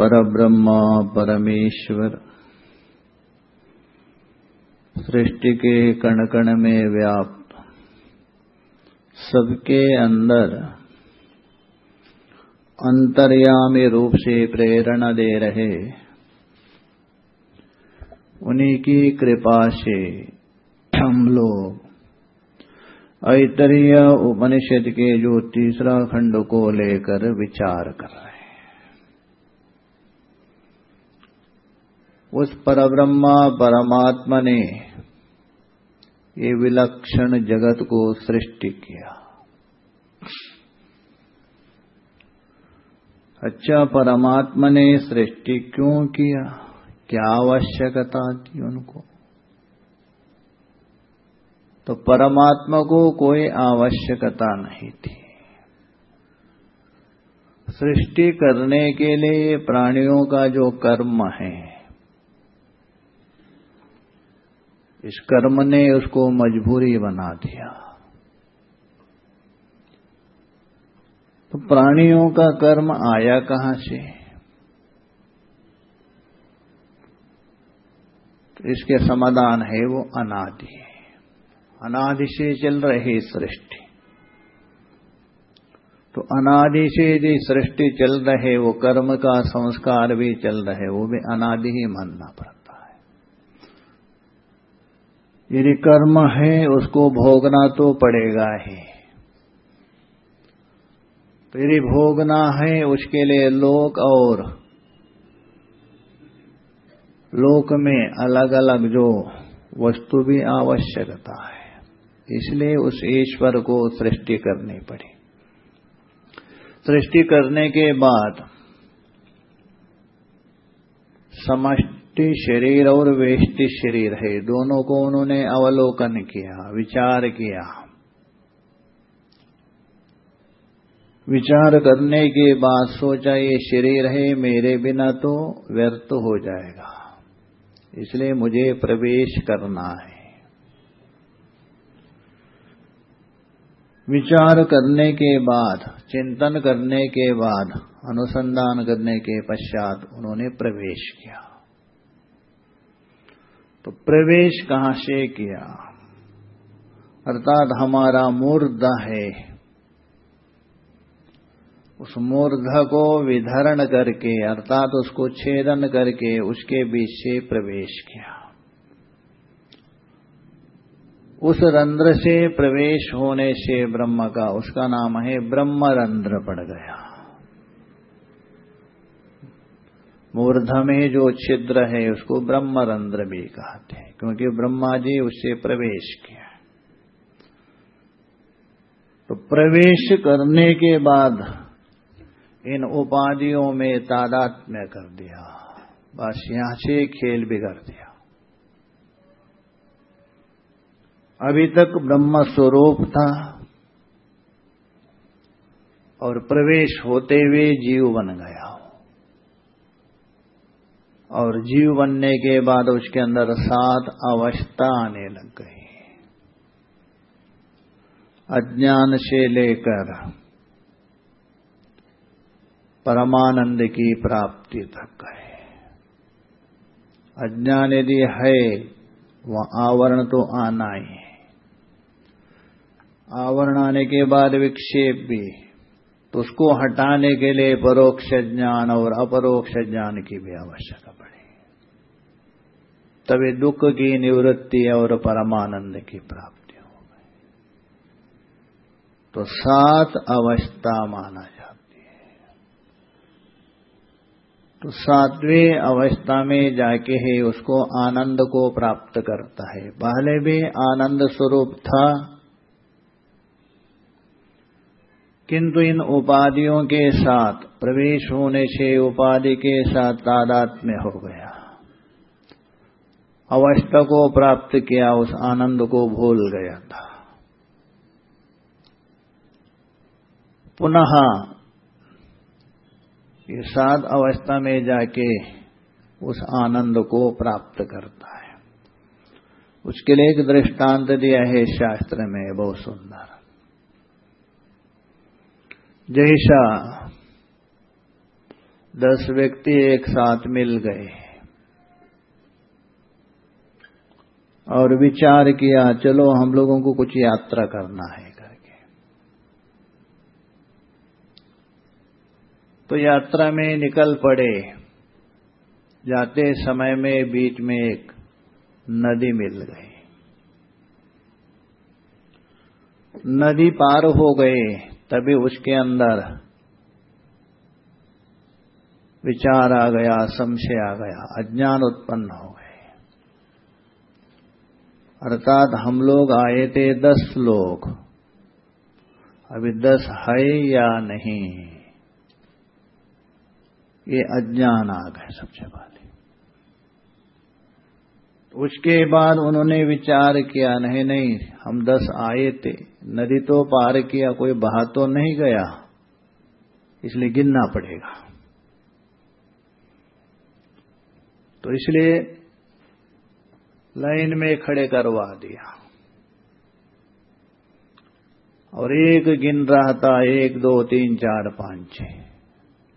परब्रह्म परमेश्वर। सृष्टि के कण कण में व्याप्त सबके अंदर अंतर्यामी रूप से प्रेरणा दे रहे। उन्हीं की कृपा से हम लोग ऐतरीय उपनिषद के जो तीसरा खंड को लेकर विचार कर रहे उस परब्रह्मा परमात्मा ने ये विलक्षण जगत को सृष्टि किया। अच्छा परमात्मा ने सृष्टि क्यों किया? क्या आवश्यकता थी उनको? तो परमात्मा को कोई आवश्यकता नहीं थी। सृष्टि करने के लिए प्राणियों का जो कर्म है इस कर्म ने उसको मजबूरी बना दिया। तो प्राणियों का कर्म आया कहाँ से? तो इसके समाधान है वो अनादि। अनादि से चल रही सृष्टि। तो अनादि से यदि सृष्टि चल रहे, वो कर्म का संस्कार भी चल रहे, वो भी अनादि ही मानना पड़ता। यदि कर्म है, उसको भोगना तो पड़ेगा ही। तो यदि भोगना है, उसके लिए लोक और लोक में अलग अलग जो वस्तु भी आवश्यकता है, इसलिए उस ईश्वर को सृष्टि करनी पड़ी। सृष्टि करने के बाद समस्त व्यष्टि शरीर और वेष्टि शरीर है। दोनों को उन्होंने अवलोकन किया, विचार किया। विचार करने के बाद सोचा, ये शरीर है, मेरे बिना तो व्यर्थ हो जाएगा। इसलिए मुझे प्रवेश करना है। विचार करने के बाद, चिंतन करने के बाद, अनुसंधान करने के पश्चात उन्होंने प्रवेश किया। तो प्रवेश कहाँ से किया? अर्थात हमारा मूर्ध है। उस मूर्ध को विधरण करके, अर्थात उसको छेदन करके, उसके बीच से प्रवेश किया। उस रंध्र से प्रवेश होने से ब्रह्म का, उसका नाम है ब्रह्म रंध्र पड़ गया। मूर्ध में जो छिद्र है, उसको ब्रह्मरंध्र भी कहते हैं, क्योंकि ब्रह्मा जी उससे प्रवेश किया। तो प्रवेश करने के बाद इन उपाधियों में तादात्म्य कर दिया, बस यहाँ से खेल बिगड़ दिया। अभी तक ब्रह्म स्वरूप था, और प्रवेश होते हुए जीव बन गया। और जीव बनने के बाद उसके अंदर सात अवस्था आने लग गई। अज्ञान से लेकर परमानंद की प्राप्ति तक है अज्ञान यदि है, वह आवरण तो आना ही है। आवरण आने के बाद विक्षेप भी तो उसको हटाने के लिए परोक्ष ज्ञान और अपरोक्ष ज्ञान की भी आवश्यकता पड़े। तभी दुख की निवृत्ति और परमानंद की प्राप्ति हो तो सात अवस्था माना जाती है। तो सातवें अवस्था में जाके ही उसको आनंद को प्राप्त करता है। पहले भी आनंद स्वरूप था किंतु इन उपाधियों के साथ, प्रवेश होने से उपाधि के साथ तादात्म्य हो गया। अवस्था को प्राप्त किया, उस आनंद को भूल गया था। पुनः ये सात अवस्था में जाके उस आनंद को प्राप्त करता है। उसके लिए एक दृष्टांत दिया है शास्त्र में, बहुत सुंदर। जैसा दस व्यक्ति एक साथ मिल गए। और विचार किया, चलो, हम लोगों को कुछ यात्रा करना है करके। तो यात्रा में निकल पड़े। जाते समय में बीच में एक नदी मिल गई। नदी पार हो गए। तभी उसके अंदर विचार आ गया, संशय आ गया, अज्ञान उत्पन्न हो गए। अर्थात हम लोग आए थे दस लोग। अभी दस है या नहीं? ये अज्ञान आ गए सबसे पहले। उसके बाद उन्होंने विचार किया, नहीं नहीं, हम दस आए थे। नदी तो पार किया, कोई बहा तो नहीं गया। इसलिए गिनना पड़ेगा। तो इसलिए लाइन में खड़े करवा दिया। और एक गिन रहा था, एक, दो, तीन, चार, पाँच, छह।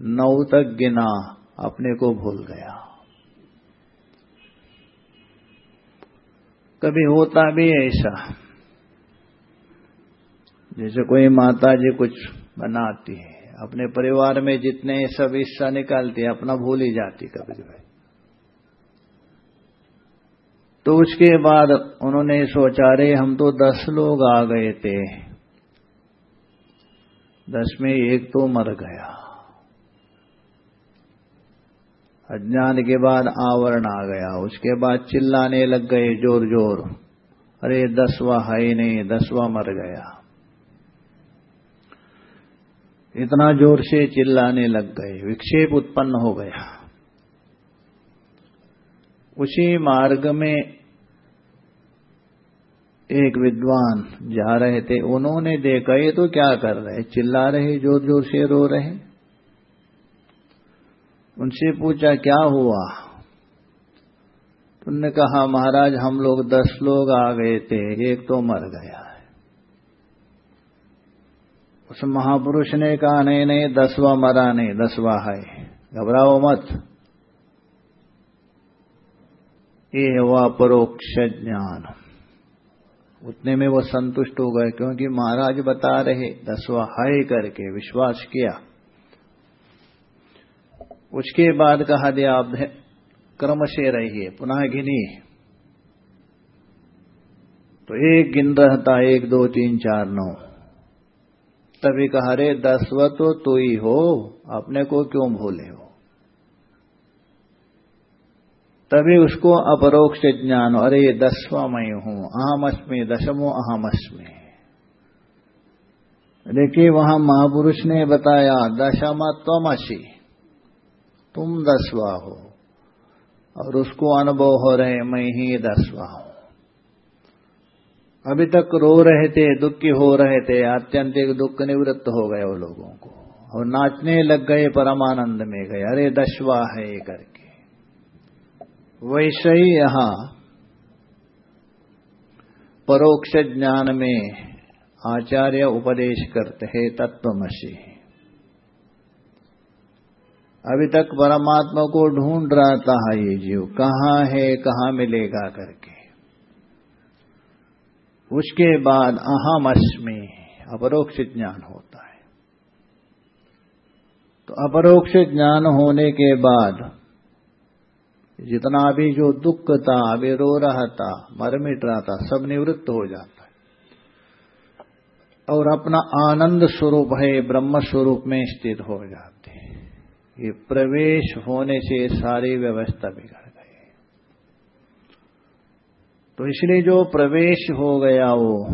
नौ तक गिना, अपने को भूल गया। कभी होता भी ऐसा। जैसे कोई माता जी कुछ बनाती है, अपने परिवार में जितने सब हिस्सा निकालती है, अपना भूल ही जाती कभी कभी। तो उसके बाद उन्होंने सोचा रे हम तो दस लोग आ गए थे। दस में एक तो मर गया। अज्ञान के बाद आवरण आ गया। उसके बाद चिल्लाने लग गए ज़ोर ज़ोर अरे, दसवा है नहीं, दसवा मर गया। इतना ज़ोर से चिल्लाने लग गए। विक्षेप उत्पन्न हो गया। उसी मार्ग में एक विद्वान जा रहे थे। उन्होंने देखा, ये तो क्या कर रहे चिल्ला रहे ज़ोर ज़ोर से रो रहे उनसे पूछा, क्या हुआ? उनने कहा, महाराज, हम लोग दस लोग आ गए थे, एक तो मर गया है। उस महापुरुष ने कहा, नहीं नहीं, दसवा मरा नहीं, दसवा है। घबराओ मत। ये हुआ परोक्ष ज्ञान। उतने में वो संतुष्ट हो गए, क्योंकि महाराज बता रहे, दसवा हाय करके, विश्वास किया। उसके बाद कहा दिया आप क्रम से रहिए, पुनः गिनी तो एक गिन रहता, एक, दो, तीन, चार, नौ। तभी कहा रे दसवा तो तू ही हो, अपने को क्यों भूले हो? तभी उसको अपरोक्ष ज्ञान, अरे, ये दसवा मैं हूँ अहमअस्मी दशमो अहमअस्मी देखिए, वहाँ महापुरुष ने बताया दशमा त्वमसी तुम दसवा हो। और उसको अनुभव हो रहे मैं ही दसवा हूँ। अभी तक रो रहे थे, दुखी हो रहे थे, आत्यंतिक दुख निवृत्त हो गए वो लोगों को। और नाचने लग गए, परमानंद में गए। अरे दशवा है करके। वैसे ही यहाँ परोक्ष ज्ञान में आचार्य उपदेश करते हैं, तत्वमसी। अभी तक परमात्मा को ढूंढ रहा था ये जीव। कहाँ है, कहाँ मिलेगा करके। उसके बाद अहम अस्मि, अपरोक्ष ज्ञान होता है। तो अपरोक्ष ज्ञान होने के बाद जितना भी जो दुख था, अभी रो रहा था, मर मिट रहा था, सब निवृत्त हो जाता है। और अपना आनंद स्वरूप है, ब्रह्म स्वरूप में स्थित हो जाते ये प्रवेश होने से सारी व्यवस्था बिगड़ गई। तो इसलिए जो प्रवेश हो गया वो,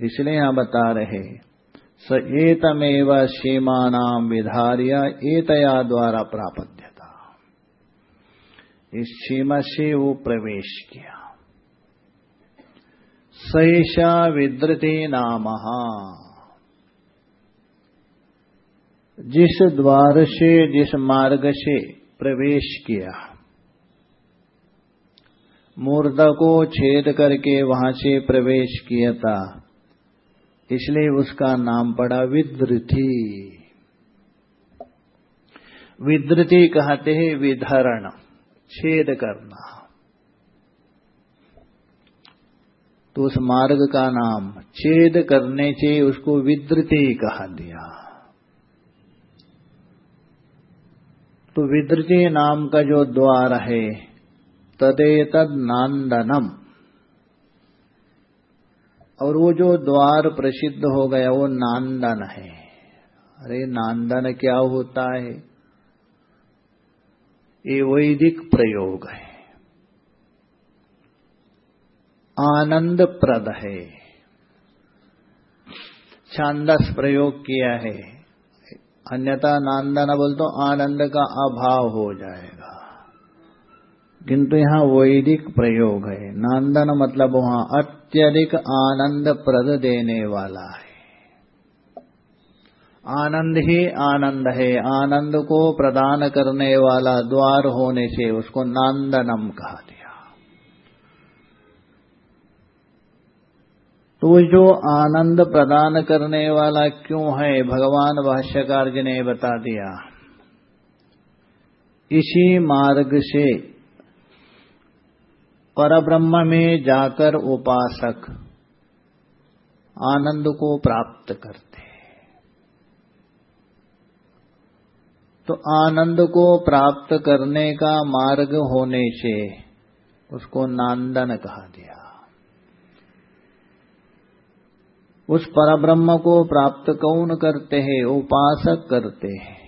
इसलिए यहाँ बता रहे, स एतमेव सीमा विधार्य एतया द्वारा प्राप्त इस सीमा से वो प्रवेश किया। सैषा विद्रते नाम। जिस द्वार से जिस मार्ग से प्रवेश किया मूर्धा को छेद करके वहाँ से प्रवेश किया था। इसलिए उसका नाम पड़ा विद्रुति। विद्रति कहते हैं विधरण, छेद करना। तो उस मार्ग का नाम छेद करने से उसको विद्रति कहा दिया। तो विद्रति नाम का जो द्वार है तदेतद नांदनम। और वो जो द्वार प्रसिद्ध हो गया, वो नांदन है। अरे, नांदन क्या होता है? ये वैदिक प्रयोग है। आनंद प्रद है। छांदस प्रयोग किया है। अन्यथा नांदन बोल तो आनंद का अभाव हो जाएगा। किंतु यहाँ वैदिक प्रयोग है। नांदन मतलब वहाँ अत्यधिक आनंद प्रद देने वाला है। आनंद ही आनंद है। आनंद को प्रदान करने वाला द्वार होने से उसको नांदनम कहा दिया तो जो आनंद प्रदान करने वाला क्यों है, भगवान भाष्यकार जी ने बता दिया। इसी मार्ग से परब्रह्म में जाकर उपासक आनंद को प्राप्त करते तो आनंद को प्राप्त करने का मार्ग होने से उसको नांदन कहा दिया उस परब्रह्म को प्राप्त कौन करते हैं? उपासक करते हैं।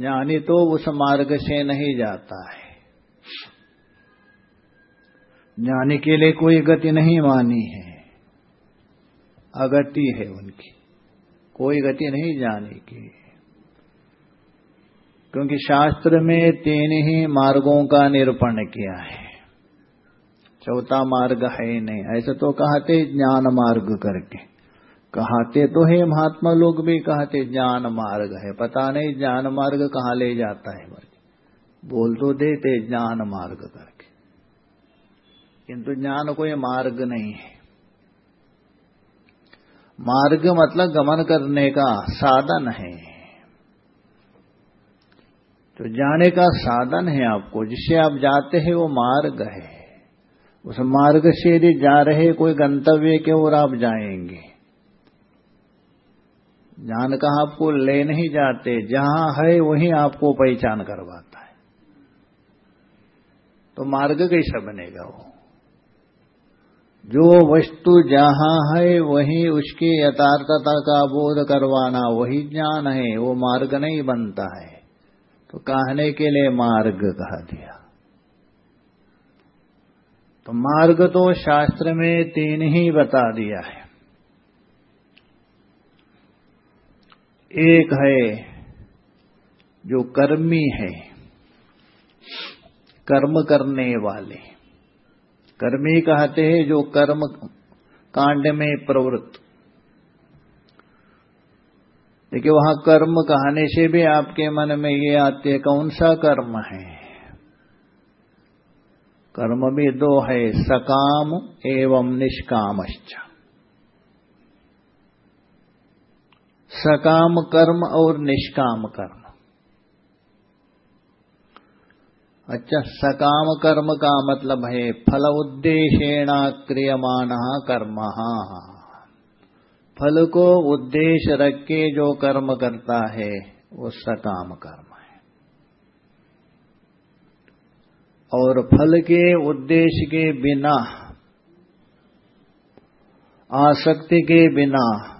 ज्ञानी तो उस मार्ग से नहीं जाता है। ज्ञानी के लिए कोई गति नहीं मानी है। अगति है उनकी। कोई गति नहीं जाने की। क्योंकि शास्त्र में तीन ही मार्गों का निरूपण किया है। चौथा मार्ग है नहीं। ऐसे तो कहते ज्ञान मार्ग करके। कहते तो है, महात्मा लोग भी कहते ज्ञान मार्ग है। पता नहीं ज्ञान मार्ग कहाँ ले जाता है बोल तो देते ज्ञान मार्ग करके। किंतु ज्ञान कोई मार्ग नहीं है। मार्ग मतलब गमन करने का साधन है। तो जाने का साधन है आपको। जिसे आप जाते हैं वो मार्ग है। उस मार्ग से यदि जा रहे कोई गंतव्य के ओर आप जाएँगे। ज्ञान का आपको ले नहीं जाते, जहाँ है वहीं आपको पहचान करवाता है। तो मार्ग कैसा बनेगा वो? जो वस्तु जहाँ है वही उसकी यथार्थता का बोध करवाना, वही ज्ञान है, वो मार्ग नहीं बनता है। तो कहने के लिए मार्ग कहा दिया। तो मार्ग तो शास्त्र में तीन ही बता दिया है। एक है जो कर्मी है, कर्म करने वाले। कर्मी कहते हैं जो कर्म कांड में प्रवृत्त। देखिए, वहाँ कर्म कहने से भी आपके मन में ये आते कौन सा कर्म है? कर्म भी दो है सकाम एवं निष्कामश्च। सकाम कर्म और निष्काम कर्म। अच्छा सकाम कर्म का मतलब है फल उद्देश्यण क्रियमान कर्म। फल को उद्देश्य रख के जो कर्म करता है, वो सकाम कर्म है और फल के उद्देश्य के बिना, आसक्ति के बिना,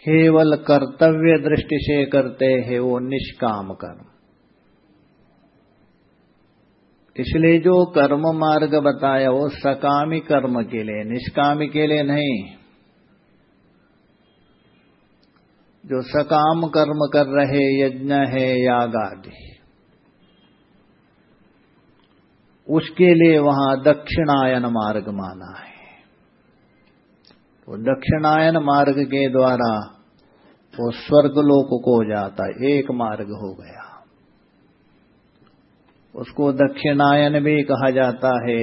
केवल कर्तव्य दृष्टि से करते हैं वो निष्काम कर्म। इसलिए जो कर्म मार्ग बताया, वो सकामी कर्म के लिए, निष्कामी के लिए नहीं। जो सकाम कर्म कर रहे यज्ञ है याग आदि उसके लिए वहाँ दक्षिणायन मार्ग माना है। तो दक्षिणायन मार्ग के द्वारा वो स्वर्गलोक को जाता एक मार्ग हो गया। उसको दक्षिणायन भी कहा जाता है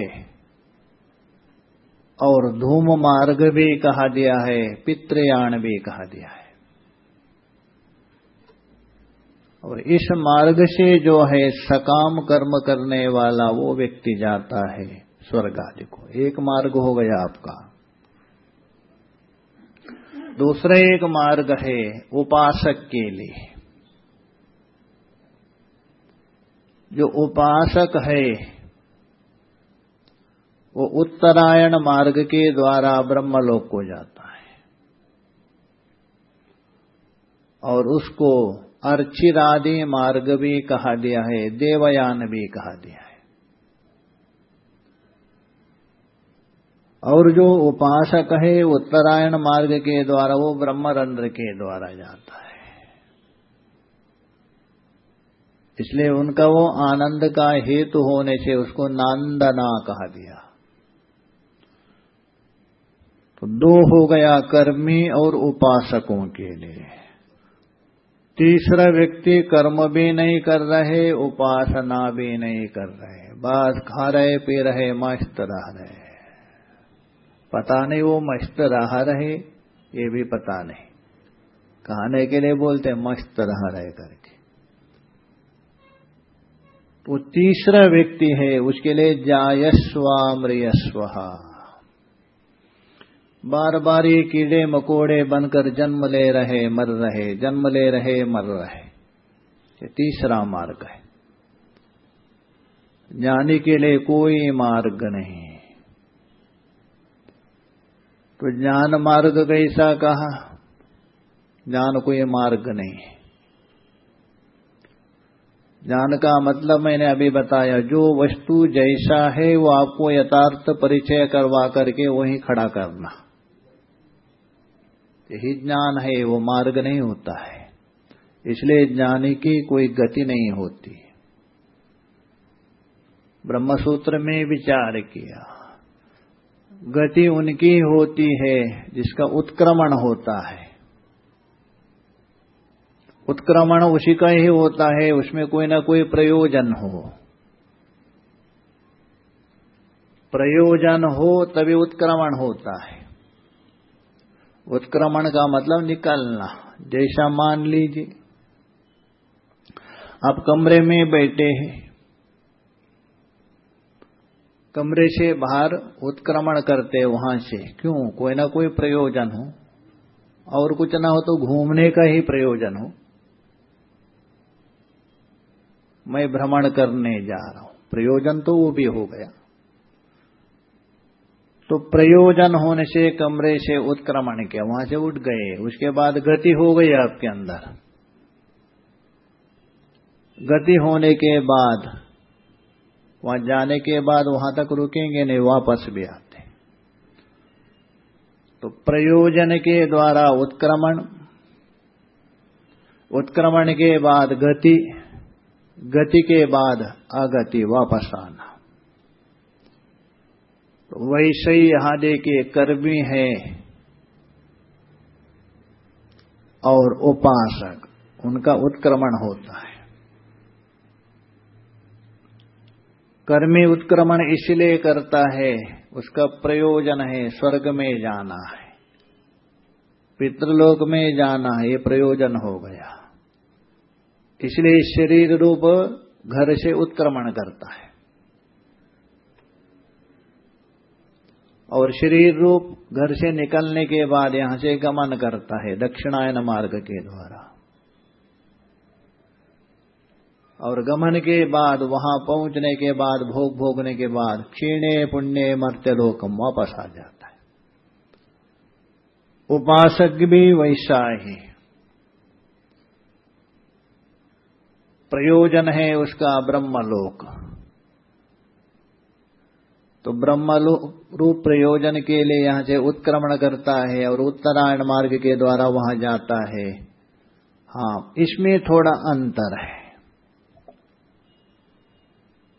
और धूम मार्ग भी कहा दिया है पितृयान भी कहा दिया है। और इस मार्ग से जो है सकाम कर्म करने वाला वो व्यक्ति जाता है स्वर्ग आदि को। एक मार्ग हो गया आपका। दूसरा एक मार्ग है उपासक के लिए। जो उपासक है, वो उत्तरायण मार्ग के द्वारा ब्रह्मलोक को जाता है। और उसको अर्चिरादि मार्ग भी कहा दिया है, देवयान भी कहा दिया है। और जो उपासक है, उत्तरायण मार्ग के द्वारा, वो ब्रह्मरंध्र के द्वारा जाता है। इसलिए उनका वो आनंद का हेतु होने से उसको नांदना कहा दिया। तो दो हो गया कर्मी और उपासकों के लिए। तीसरा व्यक्ति कर्म भी नहीं कर रहे, उपासना भी नहीं कर रहे। बस खा रहे, पी रहे, मस्त रह रहे। पता नहीं वो मस्त रह रहे, ये भी पता नहीं। कहने के लिए बोलते मस्त रह रहे करके। वो तीसरा व्यक्ति है, उसके लिए जायस्वामृयस्व बार बार ये कीड़े मकोड़े बनकर जन्म ले रहे, मर रहे, जन्म ले रहे, मर रहे। ये तीसरा मार्ग है। ज्ञानी के लिए कोई मार्ग नहीं। तो ज्ञान मार्ग कैसा कहा? ज्ञान कोई मार्ग नहीं। ज्ञान का मतलब मैंने अभी बताया, जो वस्तु जैसा है वो आपको यथार्थ परिचय करवा करके वहीं खड़ा करना। यही ज्ञान है, वो मार्ग नहीं होता है। इसलिए ज्ञानी की कोई गति नहीं होती। ब्रह्मसूत्र में विचार किया। गति उनकी होती है, जिसका उत्क्रमण होता है। उत्क्रमण उसी का ही होता है, उसमें कोई ना कोई प्रयोजन हो। प्रयोजन हो, तभी उत्क्रमण होता है। उत्क्रमण का मतलब निकलना। जैसा मान लीजिए, आप कमरे में बैठे हैं। कमरे से बाहर उत्क्रमण करते वहाँ से। क्यों? कोई ना कोई प्रयोजन हो। और कुछ ना हो तो घूमने का ही प्रयोजन हो। मैं भ्रमण करने जा रहा हूँ। प्रयोजन तो वो भी हो गया। तो प्रयोजन होने से कमरे से उत्क्रमण किया, वहाँ से उठ गए। उसके बाद गति हो गई आपके अंदर। गति होने के बाद, वहाँ जाने के बाद वहाँ तक रुकेंगे नहीं, वापस भी आते। तो प्रयोजन के द्वारा उत्क्रमण उत्क्रमण के बाद गति गति के बाद अगति, वापस आना। वैसे ही यहाँ देखिए कर्मी है और उपासक, उनका उत्क्रमण होता है। कर्मी उत्क्रमण इसलिए करता है, उसका प्रयोजन है स्वर्ग में जाना है। पितृलोक में जाना है, ये प्रयोजन हो गया। इसलिए शरीर रूप घर से उत्क्रमण करता है। और शरीर रूप घर से निकलने के बाद यहाँ से गमन करता है दक्षिणायन मार्ग के द्वारा। और गमन के बाद, वहाँ पहुँचने के बाद, भोग भोगने के बाद, क्षीणे पुण्य मर्त्य लोकम वापस आ जाता है। उपासक भी वैसा ही। प्रयोजन है उसका ब्रह्मलोक। तो ब्रह्म रूप प्रयोजन के लिए यहाँ से उत्क्रमण करता है और उत्तरायण मार्ग के द्वारा वहाँ जाता है। हाँ इसमें थोड़ा अंतर है।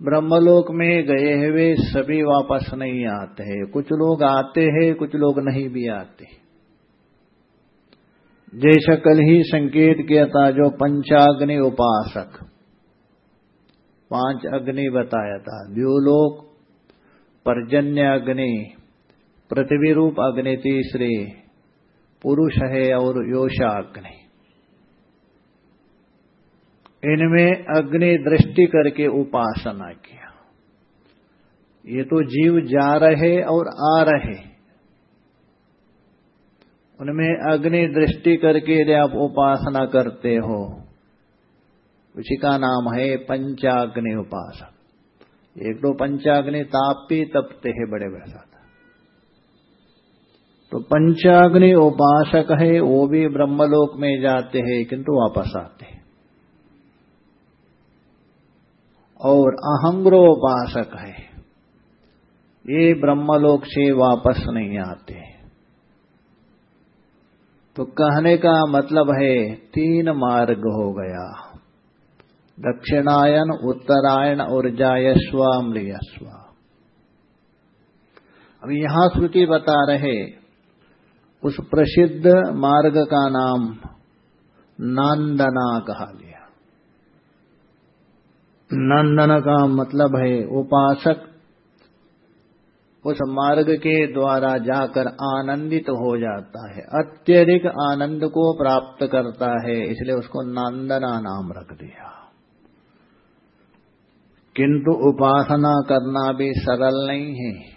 ब्रह्मलोक में गए हुए सभी वापस नहीं आते हैं। कुछ लोग आते हैं, कुछ लोग नहीं भी आते। जैसा कल ही संकेत किया था, जो पंचाग्नि उपासक, पाँच अग्नि बताया था। द्यूलोक पर्जन्य अग्नि पृथ्वी रूप अग्नि तीसरी, पुरुष है और योषा अग्नि इनमें अग्नि दृष्टि करके उपासना किया। ये तो जीव जा रहे और आ रहे। उनमें अग्नि दृष्टि करके यदि आप उपासना करते हो, उसी का नाम है पंचाग्नि उपासक। एक दो पंचाग्नि ताप भी तपते हैं बड़े साथ। तो पंचाग्नि उपासक है, वो भी ब्रह्मलोक में जाते हैं, किंतु वापस आते हैं। और अहंग्रोपासक है, ये ब्रह्मलोक से वापस नहीं आते तो कहने का मतलब है, तीन मार्ग हो गया। दक्षिणायन, उत्तरायण और जायस्व अम्रियस्व अब यहाँ श्रुति बता रहे, उस प्रसिद्ध मार्ग का नाम नंदना कहा गया। नंदन का मतलब है उपासक। उस मार्ग के द्वारा जाकर आनंदित हो जाता है, अत्यधिक आनंद को प्राप्त करता है, इसलिए उसको नंदना नाम रख दिया। किंतु उपासना करना भी सरल नहीं है।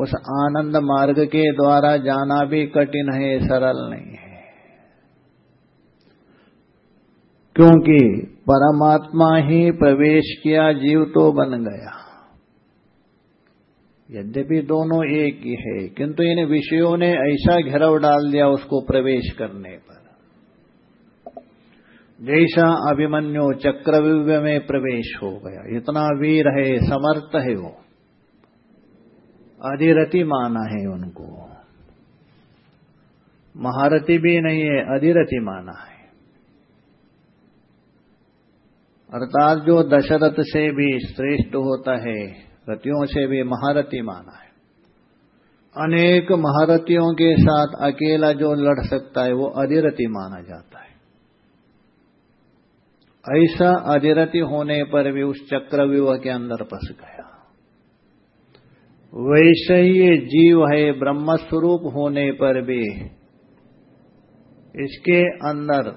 उस आनंद मार्ग के द्वारा जाना भी कठिन है, सरल नहीं है। क्योंकि परमात्मा ही प्रवेश किया, जीव तो बन गया। यद्यपि दोनों एक ही है, किंतु इन विषयों ने ऐसा घेराव डाल दिया उसको प्रवेश करने पर। जैसा अभिमन्यु चक्रव्यूह में प्रवेश हो गया। इतना वीर है, समर्थ है वो। अधिरति माना है उनको। महारथी भी नहीं है अधिरति माना है। अर्थात जो दशरथ से भी श्रेष्ठ होता है रतियों से भी महारथी माना है। अनेक महारथियों के साथ अकेला जो लड़ सकता है, वो अधिरति माना जाता है। ऐसा अधिरति होने पर भी उस चक्रव्यूह के अंदर फंस गया। वैसे ही ये जीव है ब्रह्म स्वरूप होने पर भी इसके अंदर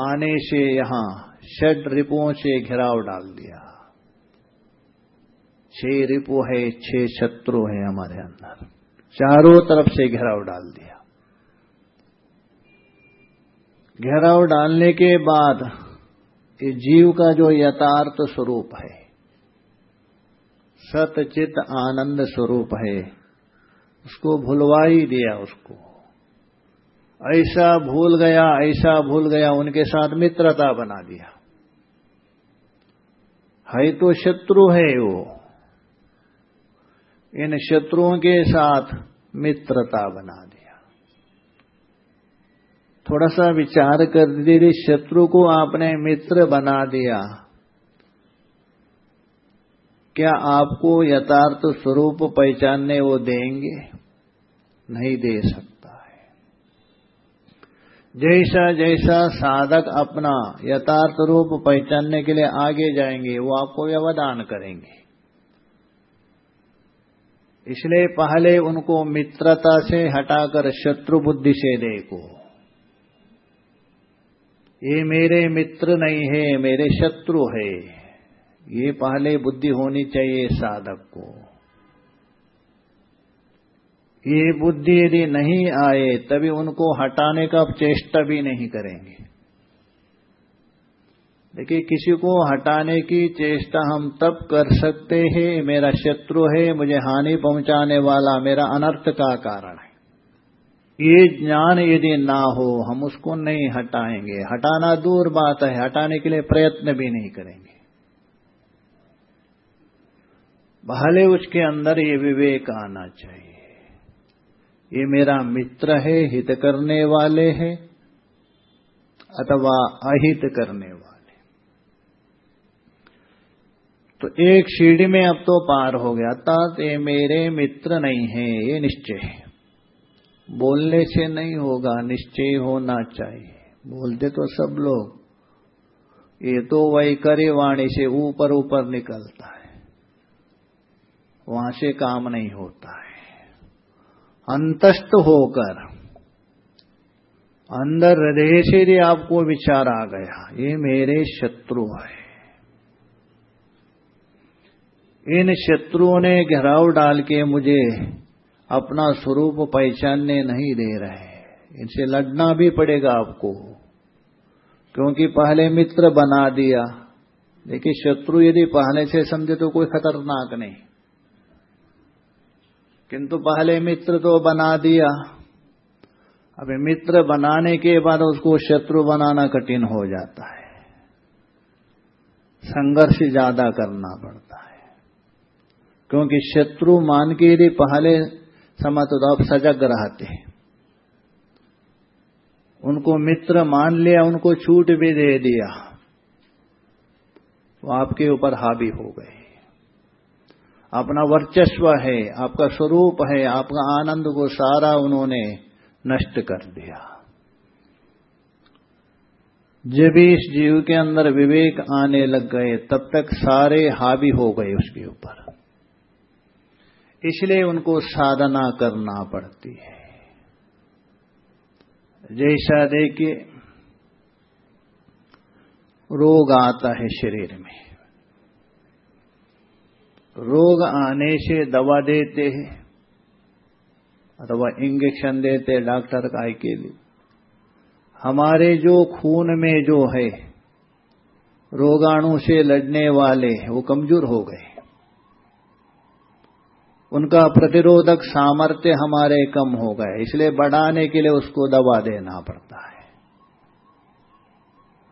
आने से यहाँ षड रिपुओं से घिराव डाल दिया। छह रिपु है, छह शत्रु है हमारे अंदर। चारों तरफ़ से घेराव डाल दिया। घेराव डालने के बाद ये जीव का जो यथार्थ स्वरूप है, सतचित आनंद स्वरूप है, उसको भूलवा ही दिया उसको। ऐसा भूल गया, ऐसा भूल गया, उनके साथ मित्रता बना दिया। है तो शत्रु है वो। इन शत्रुओं के साथ मित्रता बना दी थोड़ा सा विचार कर दीजिए शत्रु को आपने मित्र बना दिया, क्या आपको यथार्थ स्वरूप पहचानने वो देंगे? नहीं दे सकता है। जैसा जैसा साधक अपना यथार्थ रूप पहचानने के लिए आगे जाएँगे, वो आपको व्यवधान करेंगे। इसलिए पहले उनको मित्रता से हटाकर शत्रु बुद्धि से देखो। ये मेरे मित्र नहीं है, मेरे शत्रु है। ये पहले बुद्धि होनी चाहिए साधक को। ये बुद्धि यदि नहीं आए, तभी उनको हटाने का चेष्टा भी नहीं करेंगे। देखिए, किसी को हटाने की चेष्टा हम तब कर सकते हैं, मेरा शत्रु है, मुझे हानि पहुँचाने वाला, मेरा अनर्थ का कारण। ये ज्ञान यदि ना हो, हम उसको नहीं हटाएँगे। हटाना दूर बात है, हटाने के लिए प्रयत्न भी नहीं करेंगे। भले उसके अंदर ये विवेक आना चाहिए। ये मेरा मित्र है, हित करने वाले हैं, अथवा अहित करने वाले। तो एक सीढ़ी में अब तो पार हो गया। था ये मेरे मित्र नहीं है, ये निश्चय है। बोलने से नहीं होगा, निश्चय होना चाहिए। बोलते तो सब लोग। ये तो वैकर्य वाणी से ऊपर ऊपर निकलता है। वहाँ से काम नहीं होता है। अंतस्त होकर, अंदर हृदय से यदि आपको विचार आ गया, ये मेरे शत्रु है। इन शत्रुओं ने घेराव डाल के मुझे अपना स्वरूप पहचानने नहीं दे रहे इनसे लड़ना भी पड़ेगा आपको। क्योंकि पहले मित्र बना दिया। देखिए, शत्रु यदि पहले से समझे तो कोई खतरनाक नहीं। किंतु पहले मित्र तो बना दिया। अभी मित्र बनाने के बाद उसको शत्रु बनाना कठिन हो जाता है। संघर्ष ज़्यादा करना पड़ता है। क्योंकि शत्रु मान के यदि पहले समय तो आप सजग रहते हैं। उनको मित्र मान लिया, उनको छूट भी दे दिया, वो आपके ऊपर हावी हो गए। अपना वर्चस्व है, आपका स्वरूप है, आपका आनंद को सारा उन्होंने नष्ट कर दिया। जब इस जीव के अंदर विवेक आने लग गए, तब तक सारे हावी हो गए उसके ऊपर। इसलिए उनको साधना करना पड़ती है। जैसा देखिए, रोग आता है शरीर में। रोग आने से दवा देते हैं, अथवा इंजेक्शन देते हैं डॉक्टर काय के लिए। हमारे जो खून में जो है, रोगाणु से लड़ने वाले वो कमज़ोर हो गए। उनका प्रतिरोधक सामर्थ्य हमारे कम हो गए, इसलिए बढ़ाने के लिए उसको दवा देना पड़ता है।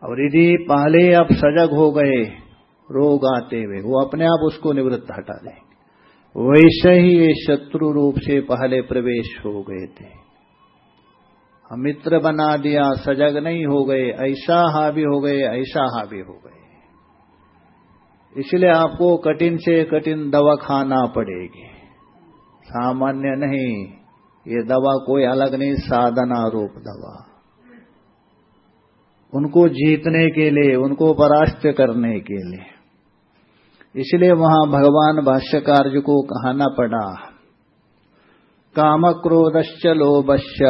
और यदि पहले आप सजग हो गए रोग आते हुए, वो अपने आप उसको निवृत्त हटा देंगे। वैसे ही ये शत्रु रूप से पहले प्रवेश हो गए थे। हम मित्र बना दिया, सजग नहीं हो गए, ऐसा हावी हो गए, ऐसा हावी हो गए। इसलिए आपको कठिन से कठिन दवा खाना पड़ेगी। सामान्य नहीं। ये दवा कोई अलग नहीं साधना रूप दवा। उनको जीतने के लिए, उनको परास्त करने के लिए। इसलिए वहाँ भगवान भाष्यकार जी को कहना पड़ा काम क्रोधश्च लोभश्च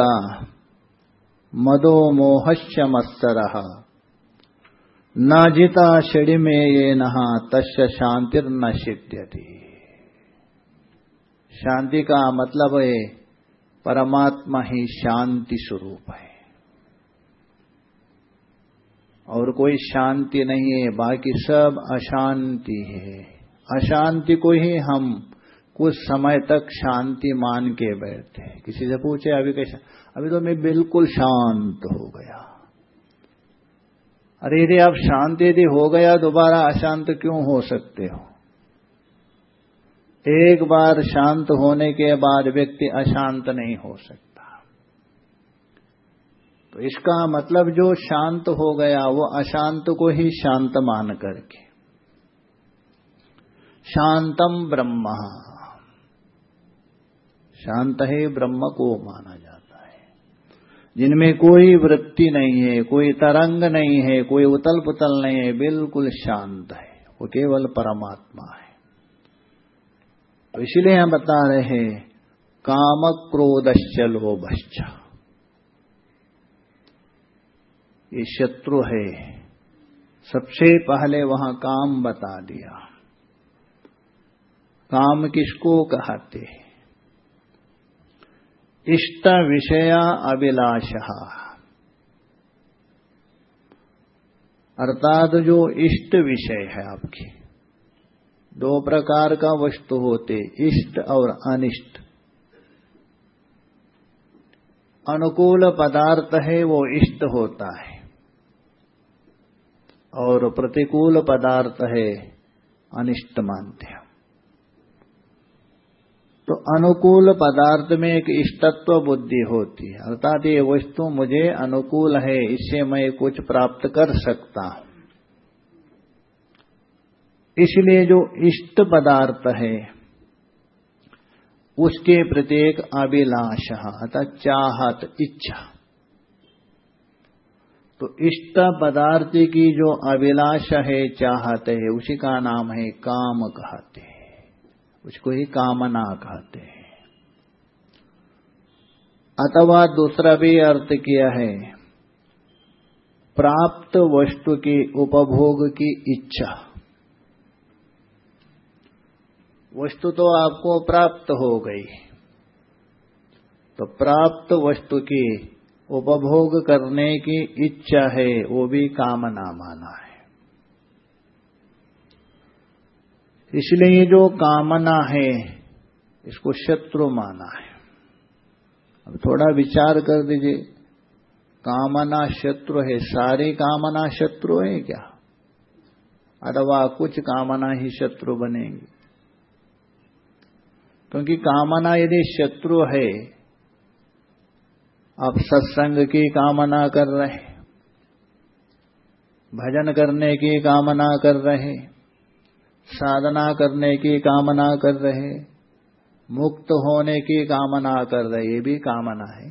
मदो मोहश्च मत्सर। न जिता षि में ये नहा तस् शांतिर्न सिद्ध्यति। शांति का मतलब है, परमात्मा ही शांति स्वरूप है। और कोई शांति नहीं है, बाकी सब अशांति है। अशांति को ही हम कुछ समय तक शांति मान के बैठते हैं। किसी से पूछे, अभी कैसा? अभी तो मैं बिल्कुल शांत हो गया। अरे यदि आप शांत यदि हो गया, दोबारा अशांत क्यों हो सकते हो? एक बार शांत होने के बाद व्यक्ति अशांत नहीं हो सकता। तो इसका मतलब जो शांत हो गया, वो अशांत को ही शांत मान करके। शांतम ब्रह्म। शांत है ब्रह्म को माना जाता है। जिनमें कोई वृत्ति नहीं है, कोई तरंग नहीं है, कोई उतल पुतल नहीं है, बिल्कुल शांत है। वो केवल परमात्मा है। तो इसलिए हम बता रहे हैं काम क्रोधश्च लोभश्च। ये शत्रु है। सबसे पहले वहाँ काम बता दिया। काम किसको कहते इष्ट विषया अभिलाष। अर्थात जो इष्ट विषय है आपकी। दो प्रकार का वस्तु होते, इष्ट और अनिष्ट। अनुकूल पदार्थ है, वो इष्ट होता है। और प्रतिकूल पदार्थ है, अनिष्ट मानते हैं। तो अनुकूल पदार्थ में एक इष्टत्व बुद्धि होती है। अर्थात ये वस्तु मुझे अनुकूल है, इससे मैं कुछ प्राप्त कर सकता हूँ। इसलिए जो इष्ट पदार्थ है, उसके प्रत्येक अभिलाष अर्थात चाहत इच्छा। तो इष्ट पदार्थ की जो अभिलाष है, चाहते है, उसी का नाम है काम कहते हैं। उसको ही कामना कहते हैं। अथवा दूसरा भी अर्थ किया है, प्राप्त वस्तु की उपभोग की इच्छा। वस्तु तो आपको प्राप्त हो गई। तो प्राप्त वस्तु की उपभोग करने की इच्छा है, वो भी कामना माना है। इसलिए जो कामना है, इसको शत्रु माना है। अब थोड़ा विचार कर दीजिए, कामना शत्रु है, सारी कामना शत्रु है क्या? अथवा कुछ कामना ही शत्रु बनेंगी? क्योंकि कामना यदि शत्रु है, आप सत्संग की कामना कर रहे भजन करने की कामना कर रहे साधना करने की कामना कर रहे मुक्त होने की कामना कर रहे ये भी कामना है।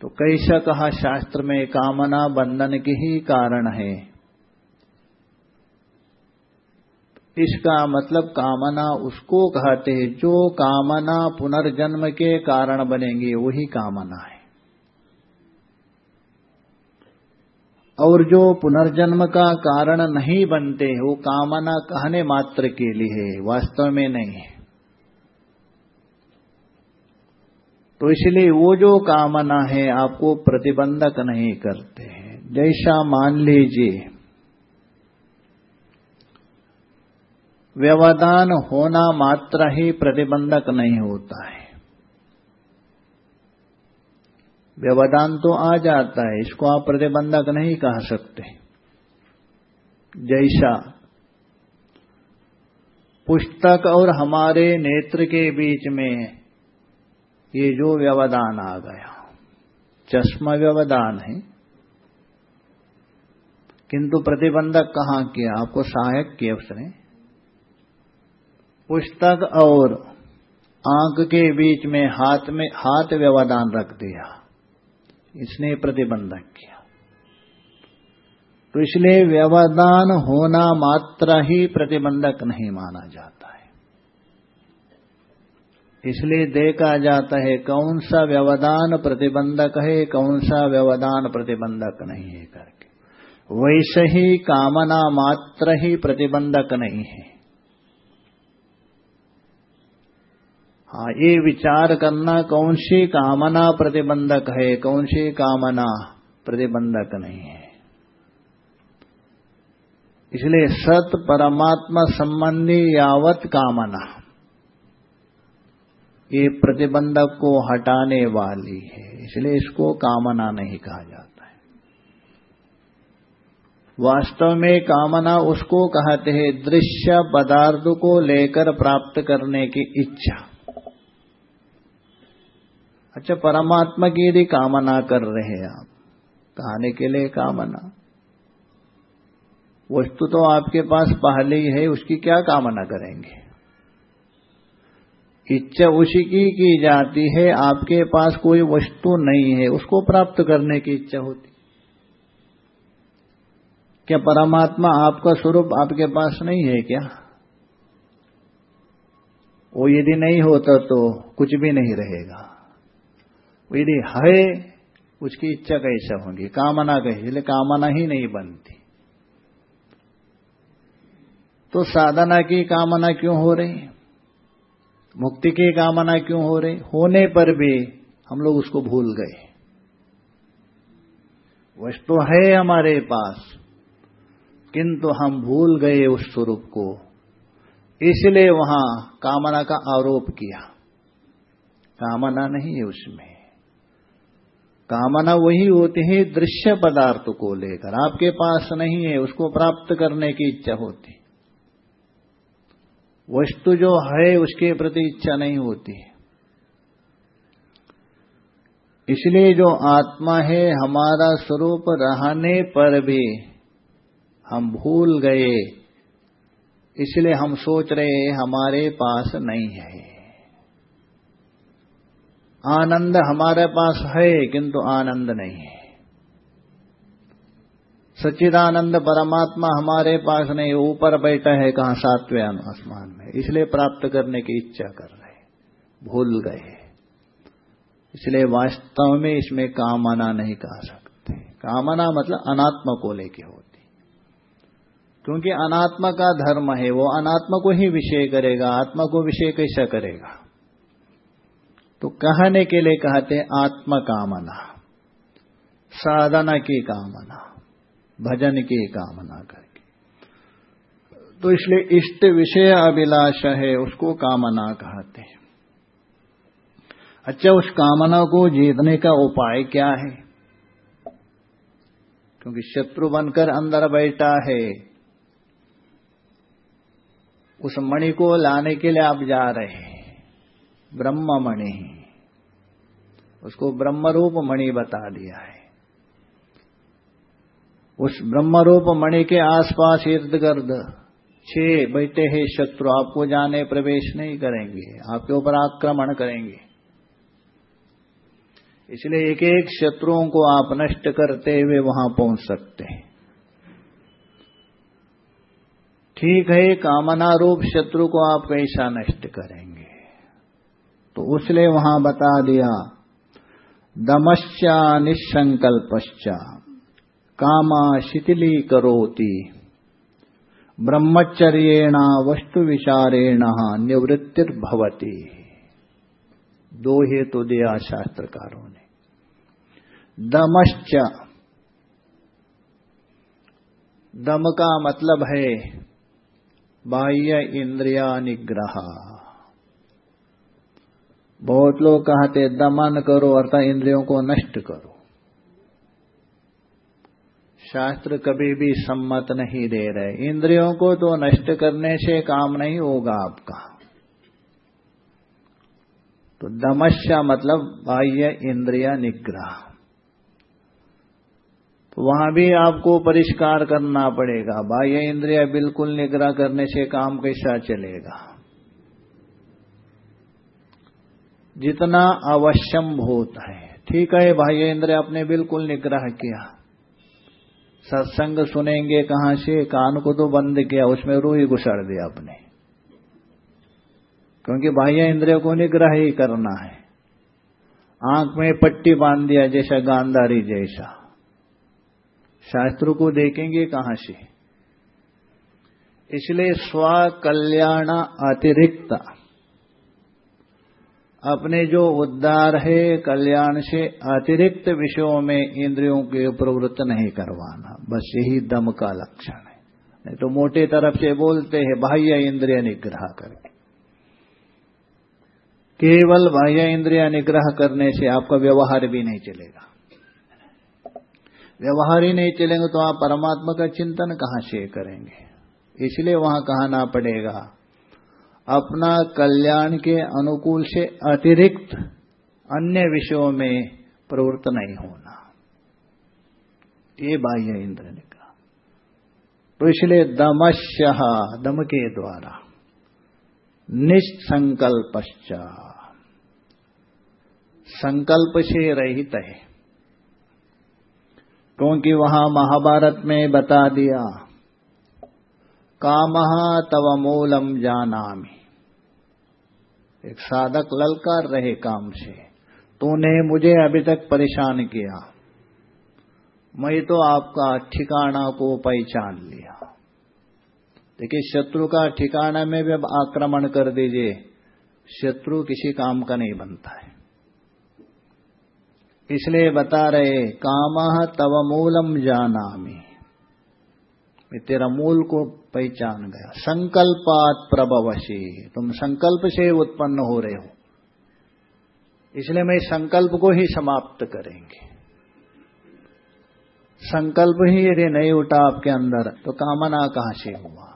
तो कैसा कहा शास्त्र में कामना बंधन की ही कारण है? इसका मतलब कामना उसको कहते हैं। जो कामना पुनर्जन्म के कारण बनेंगे, वही कामना है। और जो पुनर्जन्म का कारण नहीं बनते, वो कामना कहने मात्र के लिए है वास्तव में नहीं है। तो इसलिए वो जो कामना है, आपको प्रतिबंधक नहीं करते हैं। जैसा मान लीजिए व्यवधान होना मात्र ही प्रतिबंधक नहीं होता है। व्यवधान तो आ जाता है, इसको आप प्रतिबंधक नहीं कह सकते। जैसा पुस्तक और हमारे नेत्र के बीच में ये जो व्यवधान आ गया, चश्मा व्यवधान है। किंतु प्रतिबंधक कहाँ किया? आपको सहायक किया उसने। पुस्तक और आँख के बीच में हाथ में, हाथ व्यवधान रख दिया। इसने प्रतिबंधक किया। तो इसलिए व्यवधान होना मात्र ही प्रतिबंधक नहीं माना जाता है। इसलिए देखा जाता है कौन सा व्यवधान प्रतिबंधक है, कौन सा व्यवधान प्रतिबंधक नहीं है करके। वैसे ही कामना मात्र ही प्रतिबंधक नहीं है। हाँ ये विचार करना कौन सी कामना प्रतिबंधक है, कौन सी कामना प्रतिबंधक नहीं है। इसलिए सत परमात्मा संबंधी यावत कामना, ये प्रतिबंधक को हटाने वाली है, इसलिए इसको कामना नहीं कहा जाता है। वास्तव में कामना उसको कहते हैं, दृश्य पदार्थ को लेकर प्राप्त करने की इच्छा। अच्छा परमात्मा की यदि कामना कर रहे हैं आप। कहने के लिए कामना। वस्तु तो आपके पास पहले ही है, उसकी क्या कामना करेंगे? इच्छा उसी की की जाती है, आपके पास कोई वस्तु नहीं है, उसको प्राप्त करने की इच्छा होती। क्या परमात्मा आपका स्वरूप आपके पास नहीं है क्या? वो यदि नहीं होता तो कुछ भी नहीं रहेगा। यदि है, उसकी इच्छा कैसे होगी? कामना कैसे? इसलिए कामना ही नहीं बनती। तो साधना की कामना क्यों हो रही? मुक्ति की कामना क्यों हो रही? होने पर भी हम लोग उसको भूल गए। वस्तु है हमारे पास, किंतु हम भूल गए उस स्वरूप को। इसलिए वहाँ कामना का आरोप किया। कामना नहीं है उसमें। कामना वही होती है, दृश्य पदार्थ को लेकर। आपके पास नहीं है, उसको प्राप्त करने की इच्छा होती। वस्तु जो है, उसके प्रति इच्छा नहीं होती। इसलिए जो आत्मा है, हमारा स्वरूप रहने पर भी हम भूल गए। इसलिए हम सोच रहे हमारे पास नहीं है। आनंद हमारे पास है, किंतु आनंद नहीं है। सच्चिदानंद परमात्मा हमारे पास नहीं, ऊपर बैठा है, कहा सातवें आसमान में। इसलिए प्राप्त करने की इच्छा कर रहे भूल गए इसलिए वास्तव में इसमें कामना नहीं कह सकते। कामना मतलब अनात्मा को लेके होती। क्योंकि अनात्मा का धर्म है, वो अनात्मा को ही विषय करेगा, आत्मा को विषय कैसा करेगा? तो कहने के लिए कहते हैं आत्म कामना साधना की कामना, भजन की कामना करके। तो इसलिए इष्ट विषय अभिलाष है, उसको कामना कहते हैं। अच्छा उस कामना को जीतने का उपाय क्या है? क्योंकि शत्रु बनकर अंदर बैठा है, उस मणि को लाने के लिए आप जा रहे हैं। ब्रह्म मणि उसको ब्रह्मरूप मणि बता दिया है। उस ब्रह्मरूप मणि के आसपास इर्द गर्द छह बैठे हैं शत्रु, आपको जाने प्रवेश नहीं करेंगे, आपके ऊपर आक्रमण करेंगे। इसलिए एक एक शत्रुओं को आप नष्ट करते हुए वहाँ पहुँच सकते हैं। ठीक है, कामना रूप शत्रु को आप कैसा नष्ट करेंगे? तो उसने वहाँ बता दिया दमश्चा निसंकल्पश्चा, कामा शिथिली करोति। ब्रह्मचर्येण वस्तु विचारेण निवृत्तिर्भवती। दो हेतु दिया शास्त्रकारों ने। दमश्च, दम का मतलब है बाह्य इंद्रिया निग्रह। बहुत लोग कहते, दमन करो अर्थात इंद्रियों को नष्ट करो. शास्त्र कभी भी सम्मत नहीं दे रहे। इंद्रियों को तो नष्ट करने से काम नहीं होगा आपका। तो दमस्या मतलब बाह्य इंद्रिया निग्रह। तो वहाँ भी आपको परिष्कार करना पड़ेगा। बाह्य इंद्रिया बिल्कुल निग्रह करने से काम कैसा चलेगा? जितना अवश्यम भूत है। ठीक है बाह्य इंद्र, आपने बिल्कुल निग्रह किया। सत्संग सुनेंगे कहाँ से? कान को तो बंद किया, उसमें रूह घुसड़ दिया आपने। क्योंकि बाह्य इंद्रिय को निग्रह ही करना है। आँख में पट्टी बाँध दिया जैसा, गांधारी जैसा। शास्त्र को देखेंगे कहाँ से। इसलिए स्व कल्याण अतिरिक्त। अपने जो उद्धार है, कल्याण से अतिरिक्त विषयों में इंद्रियों के प्रवृत्त नहीं करवाना। बस यही दम का लक्षण है। नहीं तो मोटे तरफ़ से बोलते हैं, बाह्य इंद्रिय निग्रह करके। केवल बाह्य इंद्रिया निग्रह करने से आपका व्यवहार भी नहीं चलेगा। व्यवहार ही नहीं चलेंगे तो आप परमात्मा का चिंतन कहाँ से करेंगे? इसलिए वहाँ कहना पड़ेगा अपना कल्याण के अनुकूल से अतिरिक्त अन्य विषयों में प्रवृत्त नहीं होना। ये बाह्य इंद्र निग्रह तो इसलिए दमश्य दम के द्वारा। निसंकल्पश्चा। संकल्प से रहित है। क्योंकि वहाँ महाभारत में बता दिया, काम तव मूलम जानामि। एक साधक ललकार रहे काम से। तूने मुझे अभी तक परेशान किया। मैं तो आपका ठिकाना को पहचान लिया। देखिए, शत्रु का ठिकाना में भी अब आक्रमण कर दीजिए। शत्रु किसी काम का नहीं बनता है। इसलिए बता रहे, काम तव मूलम जाना मैं तेरा मूल को पहचान गया। संकल्पात प्रभवशी। तुम संकल्प से उत्पन्न हो रहे हो। इसलिए मैं संकल्प को ही समाप्त करेंगे। संकल्प ही यदि नहीं उठा आपके अंदर तो कामना कहाँ से हुआ?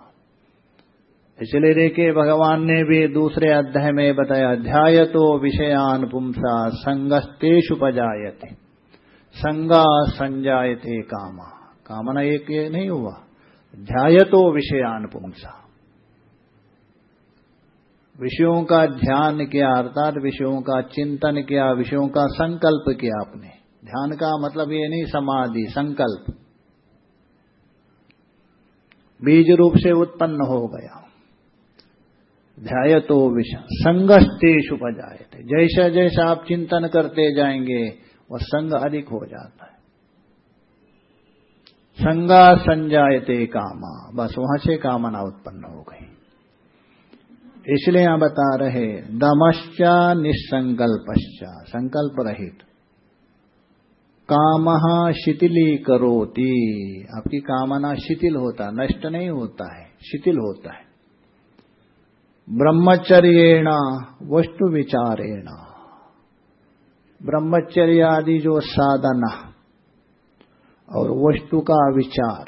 इसलिए देखिए, भगवान ने भी दूसरे अध्याय में बताया अध्याय तो विषयान पुंसा, संगस्तेषु पजायते। संगा संजायते कामा। कामना एक ये नहीं हुआ। ध्याय तो विषयान पुंसा। विषयों का ध्यान किया अर्थात विषयों का चिंतन किया, विषयों का संकल्प किया आपने। ध्यान का मतलब ये नहीं समाधि, संकल्प। बीज रूप से उत्पन्न हो गया। ध्याय तो विषय, संगस्तेषु थे जैसा जैसा आप चिंतन करते जाएँगे, वह संग अधिक हो जाता है। संगा संजायते कामा। बस वहाँ से कामना उत्पन्न हो गई। इसलिए यहाँ बता रहे, दमश्चा निसंकल्पश्चा, संकल्प रहित। काम शिथिली करोती। आपकी कामना शिथिल होता, नष्ट नहीं होता है, शिथिल होता है। ब्रह्मचर्येण, वस्तु विचारेण। ब्रह्मचर्य आदि जो साधना और वस्तु का विचार।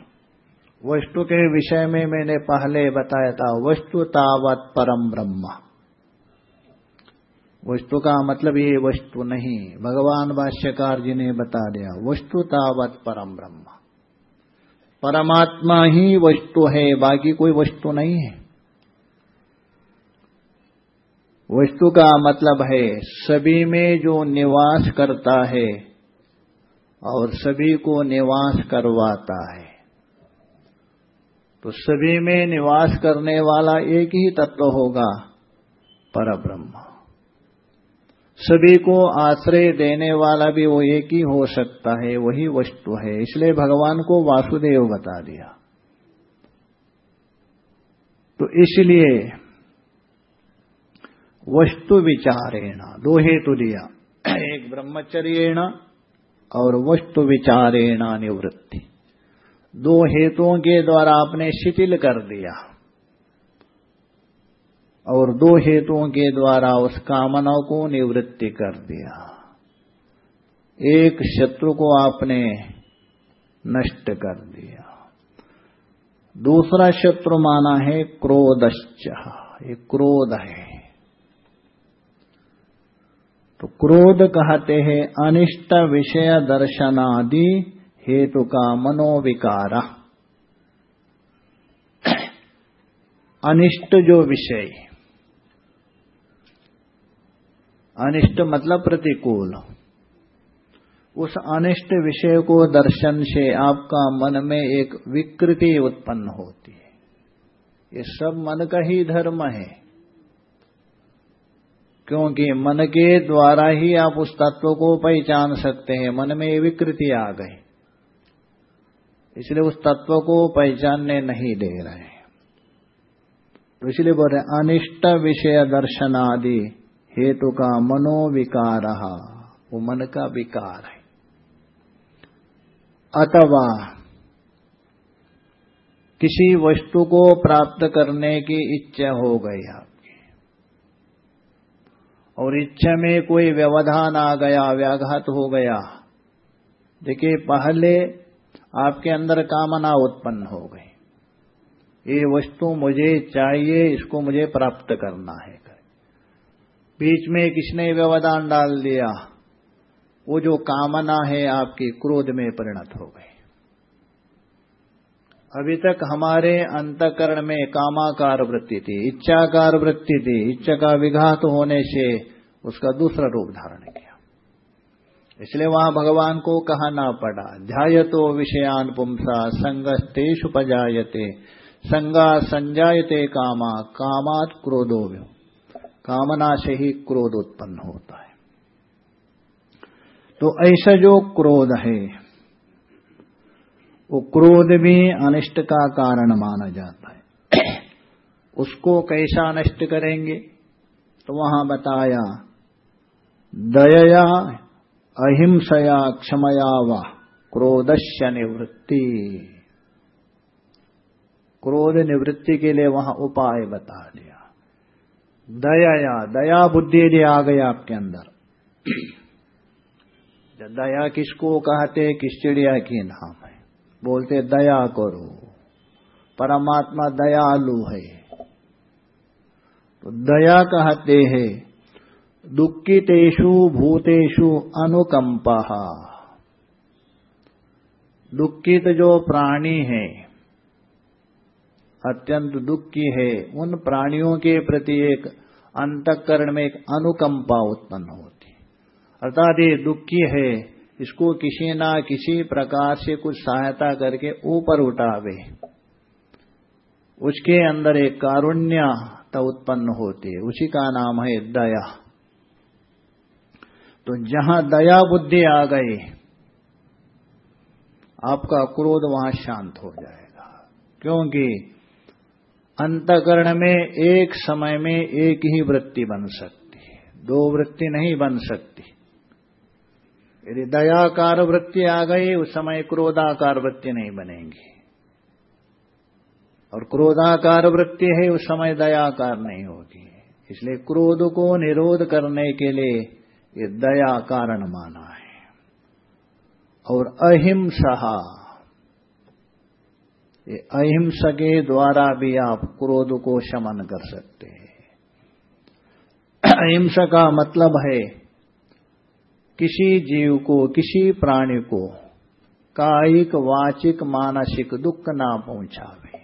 वस्तु के विषय में मैंने पहले बताया था, वस्तु तावत परम ब्रह्म। वस्तु का मतलब ये वस्तु नहीं, भगवान भाष्यकार जी ने बता दिया, वस्तु तावत परम ब्रह्म। परमात्मा ही वस्तु है, बाकी कोई वस्तु नहीं है। वस्तु का मतलब है, सभी में जो निवास करता है और सभी को निवास करवाता है। तो सभी में निवास करने वाला एक ही तत्व होगा पर ब्रह्म सभी को आश्रय देने वाला भी वो एक ही हो सकता है, वही वस्तु है। इसलिए भगवान को वासुदेव बता दिया। तो इसलिए वस्तु विचारेण, दो हेतु दिया। एक ब्रह्मचर्येण और वस्तु विचारेण निवृत्ति। दो हेतुओं के द्वारा आपने शिथिल कर दिया। और दो हेतुओं के द्वारा उस कामना को निवृत्ति कर दिया। एक शत्रु को आपने नष्ट कर दिया। दूसरा शत्रु माना है क्रोधश्च। ये क्रोध है। तो क्रोध कहते हैं, अनिष्ट विषय दर्शनादि हेतु का मनोविकार। अनिष्ट जो विषय। अनिष्ट मतलब प्रतिकूल। उस अनिष्ट विषय को दर्शन से आपका मन में एक विकृति उत्पन्न होती है। ये सब मन का ही धर्म है। क्योंकि मन के द्वारा ही आप उस तत्व को पहचान सकते हैं, मन में विकृति आ गई। इसलिए उस तत्व को पहचानने नहीं दे रहे। तो इसलिए बोल रहे अनिष्ट विषय दर्शन आदि हेतु का मनोविकार, वो मन का विकार है। अथवा किसी वस्तु को प्राप्त करने की इच्छा हो गई आपकी और इच्छा में कोई व्यवधान आ गया, व्याघात हो गया। देखिए, पहले आपके अंदर कामना उत्पन्न हो गई। ये वस्तु मुझे चाहिए, इसको मुझे प्राप्त करना है। बीच में किसने व्यवधान डाल दिया? वो जो कामना है आपकी, क्रोध में परिणत हो गई। अभी तक हमारे अंतकरण में कामाकार वृत्ति थी, इच्छाकार वृत्ति थी, इच्छा का विघात होने से उसका दूसरा रूप धारण किया। इसलिए वहाँ भगवान को कहना पड़ा, ध्यायतो विषयान पुंसा, संगस्तेषु पजायते, संगा संजायते कामा, कामात क्रोधो कामना से ही क्रोध उत्पन्न होता है। तो ऐसा जो क्रोध है वो क्रोध भी अनिष्ट का कारण माना जाता है। उसको कैसा नष्ट करेंगे? तो वहाँ बताया दया अहिंसया क्षमया व, क्रोधस्य निवृत्ति। क्रोध निवृत्ति के लिए वहाँ उपाय बता दिया। दया दया बुद्धि यदि आ गई आपके अंदर दया किसको कहते किस चिड़िया की नाम? बोलते दया करो। परमात्मा दयालु है। तो दया कहते हैं, दुखितेषु भूतेषु अनुकंपा। दुखित जो प्राणी है, अत्यंत दुखी है, उन प्राणियों के प्रति एक अंतकरण में एक अनुकंपा उत्पन्न होती अर्थात ये दुखी है इसको किसी ना किसी प्रकार से कुछ सहायता करके ऊपर उठावे। उसके अंदर एक कारुण्यता उत्पन्न होती। उसी का नाम है दया। तो जहाँ दया बुद्धि आ गई, आपका क्रोध वहाँ शांत हो जाएगा। क्योंकि अंतकरण में एक समय में एक ही वृत्ति बन सकती है। दो वृत्ति नहीं बन सकती। यदि दयाकार वृत्ति आ गई, उस समय क्रोधाकार वृत्ति नहीं बनेगी। और क्रोधाकार वृत्ति है, उस समय दयाकार नहीं होगी। इसलिए क्रोध को निरोध करने के लिए ये दया कारण माना है। और अहिंसा ये अहिंसा के द्वारा भी आप क्रोध को शमन कर सकते हैं। अहिंसा का मतलब है किसी जीव को, किसी प्राणी को कायिक, वाचिक, मानसिक दुख ना पहुंचावे।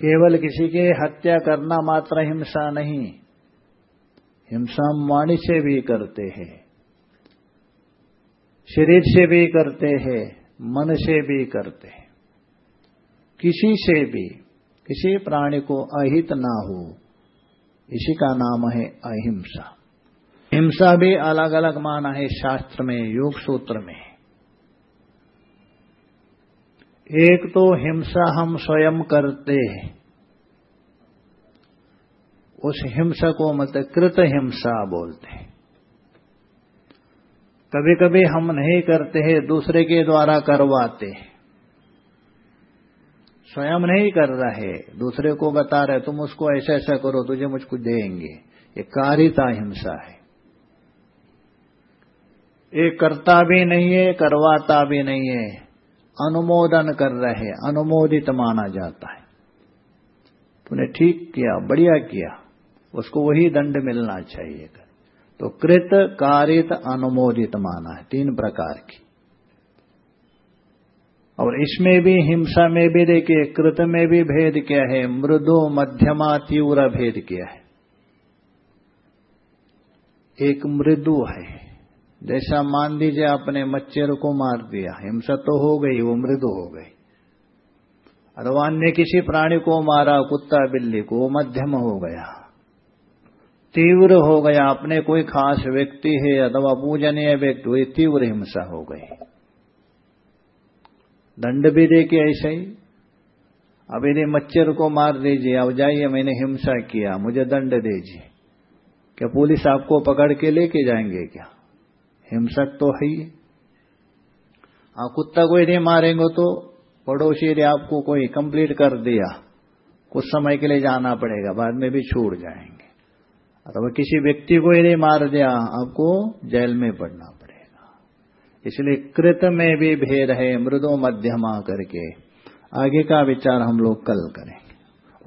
केवल किसी के हत्या करना मात्र हिंसा नहीं, हिंसा वाणी से भी करते हैं, शरीर से भी करते हैं, मन से भी करते हैं। किसी से भी, किसी प्राणी को अहित ना हो, इसी का नाम है अहिंसा। हिंसा भी अलग अलग माना है शास्त्र में, योग सूत्र में। एक तो हिंसा हम स्वयं करते हैं। उस हिंसा को मतलब कृत हिंसा बोलते हैं। कभी कभी हम नहीं करते हैं, दूसरे के द्वारा करवाते हैं। स्वयं नहीं कर रहे, दूसरे को बता रहे, तुम उसको ऐसा ऐसा करो, तुझे मुझको देंगे। ये कारिता हिंसा है। ये करता भी नहीं है, करवाता भी नहीं है। अनुमोदन कर रहे अनुमोदित माना जाता है। तूने ठीक किया, बढ़िया किया, उसको वही दंड मिलना चाहिए। तो कृत कारित अनुमोदित माना है, तीन प्रकार की। और इसमें भी, हिंसा में भी, देखिए, कृत में भी भेद क्या है, मृदु, मध्यमा, तीव्र भेद क्या है। एक मृदु है। जैसा मान लीजिए आपने मच्छर को मार दिया, हिंसा तो हो गई, वो मृदु हो गई। अथवा अन्य किसी प्राणी को मारा, कुत्ता, बिल्ली को, वो मध्यम हो गया। तीव्र हो गया अपने कोई खास व्यक्ति है, अथवा पूजनीय व्यक्ति हुई तीव्र हिंसा हो गई। दंड भी देखिए ऐसे ही। अब यदि मच्छर को मार दीजिए, अब जाइए, मैंने हिंसा किया, मुझे दंड दीजिए। क्या पुलिस आपको पकड़ के लेके जाएँगे क्या? हिंसक तो है ही। आप कुत्ता को यदि मारेंगे तो पड़ोसी यदि आपको कोई कंप्लीट कर दिया। कुछ समय के लिए जाना पड़ेगा, बाद में भी छूट जाएँगे। अथवा किसी व्यक्ति को यदि मार दिया, आपको जेल में पड़ना पड़ेगा। इसलिए कृत में भी भेद है, मृदो मध्यमा करके। आगे का विचार हम लोग कल करेंगे।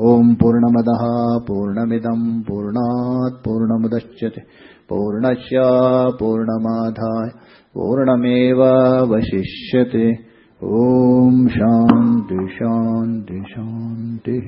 ओम पूर्ण पूर्णमद पूर्णमिदम पूर्णात पूर्णमुदच्यते पूर्णस्य पूर्णमाधाय पूर्णमेवावशिष्यते ॐ शान्ति शान्ति शान्तिः।